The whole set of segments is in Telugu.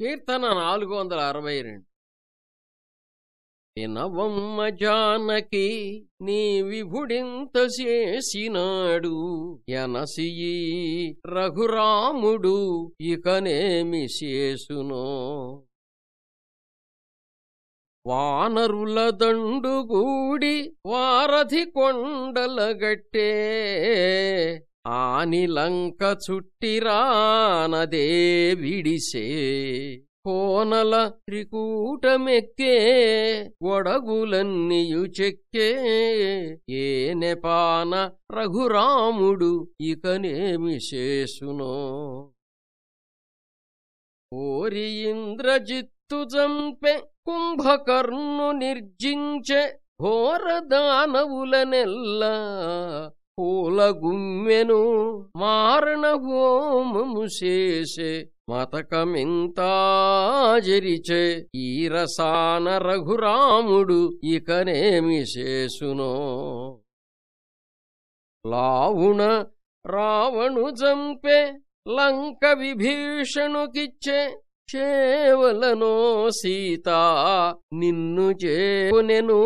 కీర్తన నాలుగు వందల అరవై రెండు. వినవమ్మ జానకి నీ విభుడింత చేసినాడు ఎనసియి రఘురాముడు ఇకనేమి చేసునో. వానరుల దండుగూడి వారధి కొండలగట్టే ఆనిలంక చుట్టిరానదే విడిసే. కోనల త్రికూటమెక్కే వడగులన్నీయు చెక్కే. ఏ నెపాన రఘురాముడు ఇకనేమి చేసునో. ఓరి ఇంద్రజిత్తు జంపె కుంభకర్ణు నిర్జించె ఘోర దానవులనెల్లా. పూల గుమ్మెను మారణ హోమము చేసే మతకమింతాజరిచే ఈ రసాన రఘురాముడు ఇకనేమి చేసునో? లావుణ రావణు జంపే లంక విభీషణుకిచ్చే చేవలనో సీత నిన్ను చేనెను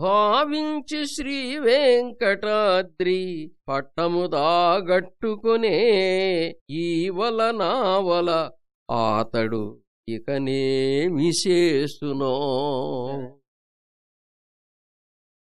భావించి శ్రీ వెంకటాద్రి పట్టము దాగట్టుకునే ఈవల నావల ఆతడు ఇకనేమి చేసునో